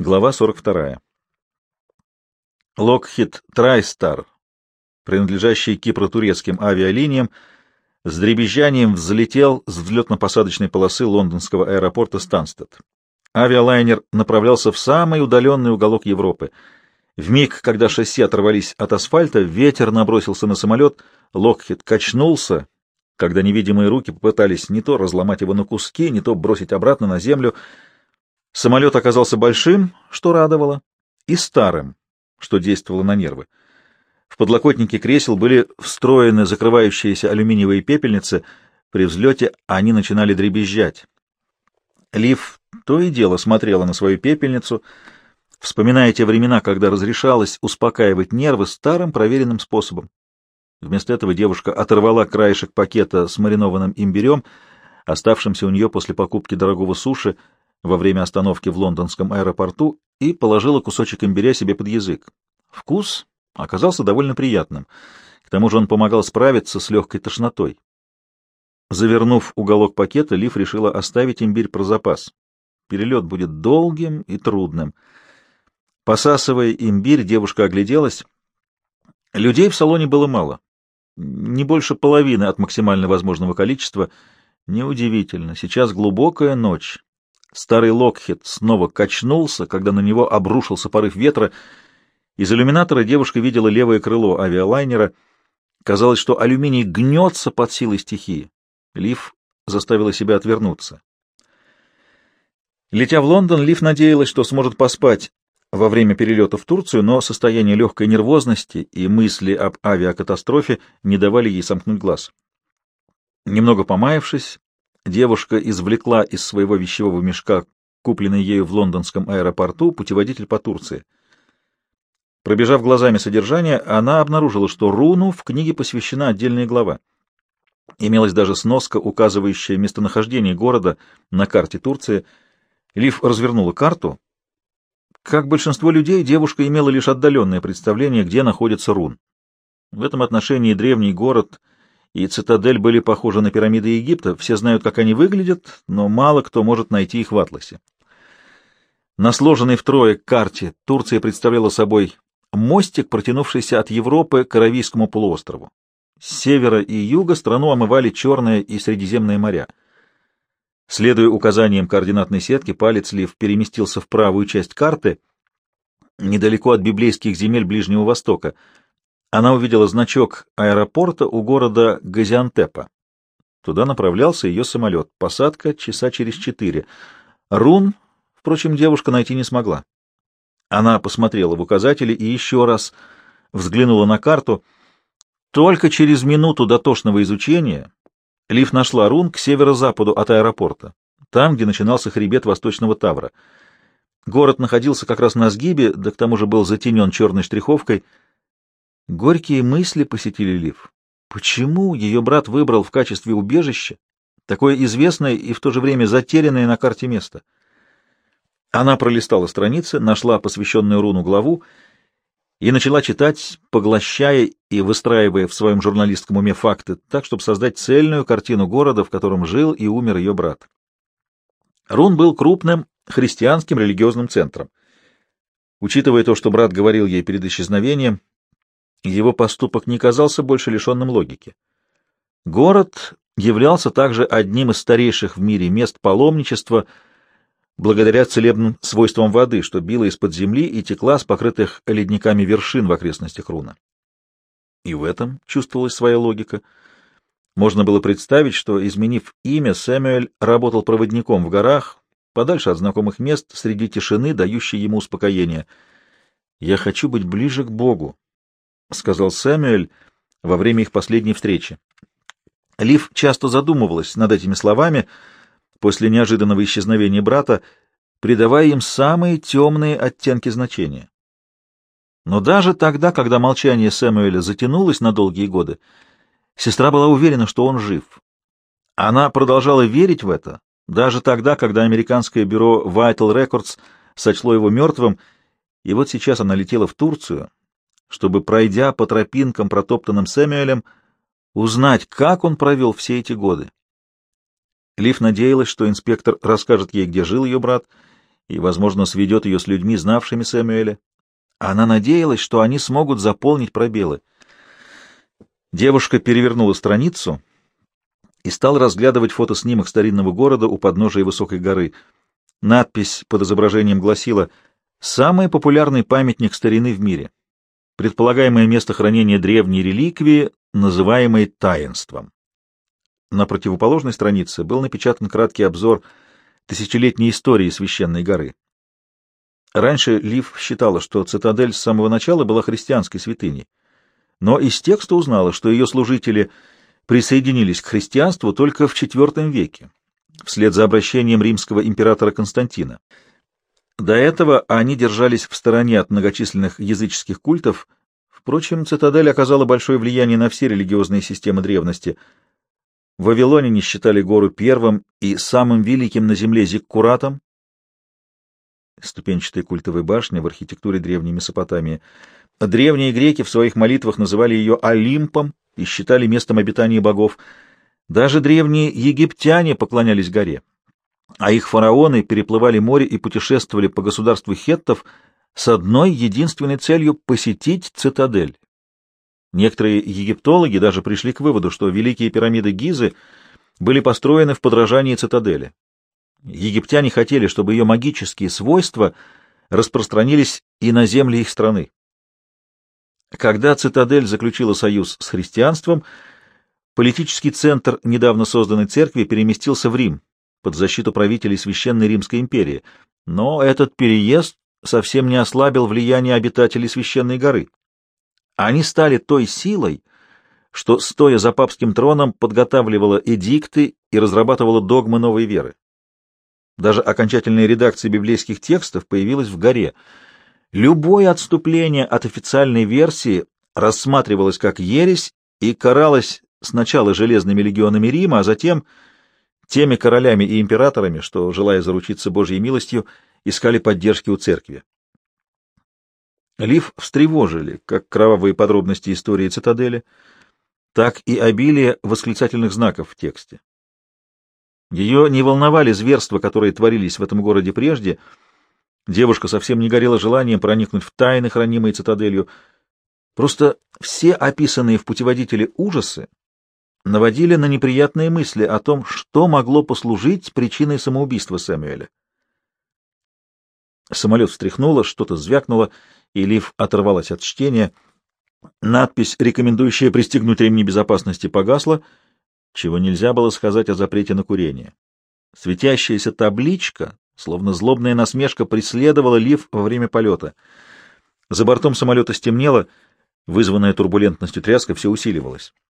Глава 42. Локхит Трайстар, принадлежащий кипро-турецким авиалиниям, с дребезжанием взлетел с взлетно-посадочной полосы лондонского аэропорта Станстед. Авиалайнер направлялся в самый удаленный уголок Европы. В миг, когда шасси оторвались от асфальта, ветер набросился на самолет, Локхит качнулся, когда невидимые руки попытались не то разломать его на куски, не то бросить обратно на землю — Самолет оказался большим, что радовало, и старым, что действовало на нервы. В подлокотнике кресел были встроены закрывающиеся алюминиевые пепельницы. При взлете они начинали дребезжать. Лив то и дело смотрела на свою пепельницу, вспоминая те времена, когда разрешалось успокаивать нервы старым проверенным способом. Вместо этого девушка оторвала краешек пакета с маринованным имбирем, оставшимся у нее после покупки дорогого суши, во время остановки в лондонском аэропорту и положила кусочек имбиря себе под язык. Вкус оказался довольно приятным. К тому же он помогал справиться с легкой тошнотой. Завернув уголок пакета, Лив решила оставить имбирь про запас. Перелет будет долгим и трудным. Посасывая имбирь, девушка огляделась. Людей в салоне было мало. Не больше половины от максимально возможного количества. Неудивительно. Сейчас глубокая ночь. Старый Локхед снова качнулся, когда на него обрушился порыв ветра. Из иллюминатора девушка видела левое крыло авиалайнера. Казалось, что алюминий гнется под силой стихии. Лив заставила себя отвернуться. Летя в Лондон, Лив надеялась, что сможет поспать во время перелета в Турцию, но состояние легкой нервозности и мысли об авиакатастрофе не давали ей сомкнуть глаз. Немного помаявшись, девушка извлекла из своего вещевого мешка, купленный ею в лондонском аэропорту, путеводитель по Турции. Пробежав глазами содержание, она обнаружила, что руну в книге посвящена отдельная глава. Имелась даже сноска, указывающая местонахождение города на карте Турции. Лив развернула карту. Как большинство людей, девушка имела лишь отдаленное представление, где находится рун. В этом отношении древний город — и цитадель были похожи на пирамиды Египта. Все знают, как они выглядят, но мало кто может найти их в атласе. На сложенной втрое карте Турция представляла собой мостик, протянувшийся от Европы к Аравийскому полуострову. С севера и юга страну омывали Черное и Средиземное моря. Следуя указаниям координатной сетки, палец Лив переместился в правую часть карты, недалеко от библейских земель Ближнего Востока — она увидела значок аэропорта у города Газиантепа. Туда направлялся ее самолет. Посадка часа через четыре. Рун, впрочем, девушка найти не смогла. Она посмотрела в указатели и еще раз взглянула на карту. Только через минуту дотошного изучения Лив нашла рун к северо-западу от аэропорта, там, где начинался хребет Восточного Тавра. Город находился как раз на сгибе, да к тому же был затенен черной штриховкой — Горькие мысли посетили Лив. Почему ее брат выбрал в качестве убежища такое известное и в то же время затерянное на карте место? Она пролистала страницы, нашла посвященную руну главу и начала читать, поглощая и выстраивая в своем журналистском уме факты так, чтобы создать цельную картину города, в котором жил и умер ее брат. Рун был крупным христианским религиозным центром. Учитывая то, что брат говорил ей перед исчезновением, его поступок не казался больше лишенным логики. Город являлся также одним из старейших в мире мест паломничества благодаря целебным свойствам воды, что била из-под земли и текла с покрытых ледниками вершин в окрестностях Руна. И в этом чувствовалась своя логика. Можно было представить, что, изменив имя, Сэмюэль работал проводником в горах, подальше от знакомых мест, среди тишины, дающей ему успокоение. «Я хочу быть ближе к Богу», — сказал Сэмюэль во время их последней встречи. Лив часто задумывалась над этими словами после неожиданного исчезновения брата, придавая им самые темные оттенки значения. Но даже тогда, когда молчание Сэмюэля затянулось на долгие годы, сестра была уверена, что он жив. Она продолжала верить в это, даже тогда, когда американское бюро Vital Records сочло его мертвым, и вот сейчас она летела в Турцию, чтобы, пройдя по тропинкам, протоптанным Сэмюэлем, узнать, как он провел все эти годы. Лив надеялась, что инспектор расскажет ей, где жил ее брат, и, возможно, сведет ее с людьми, знавшими Сэмюэля. Она надеялась, что они смогут заполнить пробелы. Девушка перевернула страницу и стала разглядывать фотоснимок старинного города у подножия высокой горы. Надпись под изображением гласила «Самый популярный памятник старины в мире. Предполагаемое место хранения древней реликвии, называемой таинством». На противоположной странице был напечатан краткий обзор тысячелетней истории священной горы. Раньше Лив считала, что цитадель с самого начала была христианской святыней, но из текста узнала, что ее служители присоединились к христианству только в IV веке, вслед за обращением римского императора Константина. До этого они держались в стороне от многочисленных языческих культов. Впрочем, цитадель оказала большое влияние на все религиозные системы древности. В Вавилоне не считали гору первым и самым великим на земле Зиккуратом, ступенчатой культовой башни в архитектуре древней Месопотамии. Древние греки в своих молитвах называли ее Олимпом и считали местом обитания богов. Даже древние египтяне поклонялись горе, а их фараоны переплывали море и путешествовали по государству хеттов с одной единственной целью — посетить цитадель. Некоторые египтологи даже пришли к выводу, что великие пирамиды Гизы были построены в подражании цитадели. Египтяне хотели, чтобы ее магические свойства распространились и на земли их страны. Когда цитадель заключила союз с христианством, политический центр недавно созданной церкви переместился в Рим под защиту правителей Священной Римской империи, но этот переезд совсем не ослабил влияние обитателей Священной горы. Они стали той силой, что, стоя за папским троном, подготавливала эдикты и разрабатывала догмы новой веры. Даже окончательная редакция библейских текстов появилась в горе. Любое отступление от официальной версии рассматривалось как ересь и каралось сначала железными легионами Рима, а затем теми королями и императорами, что, желая заручиться Божьей милостью, искали поддержки у церкви. Лив встревожили как кровавые подробности истории цитадели, так и обилие восклицательных знаков в тексте. Ее не волновали зверства, которые творились в этом городе прежде. Девушка совсем не горела желанием проникнуть в тайны, хранимые цитаделью. Просто все описанные в путеводителе ужасы наводили на неприятные мысли о том, что могло послужить причиной самоубийства Сэмюэля. Самолет встряхнуло, что-то звякнуло, и Лив оторвалась от чтения. Надпись, рекомендующая пристегнуть ремни безопасности, погасла — чего нельзя было сказать о запрете на курение. Светящаяся табличка, словно злобная насмешка, преследовала Лив во время полета. За бортом самолета стемнело, вызванная турбулентностью тряска все усиливалась.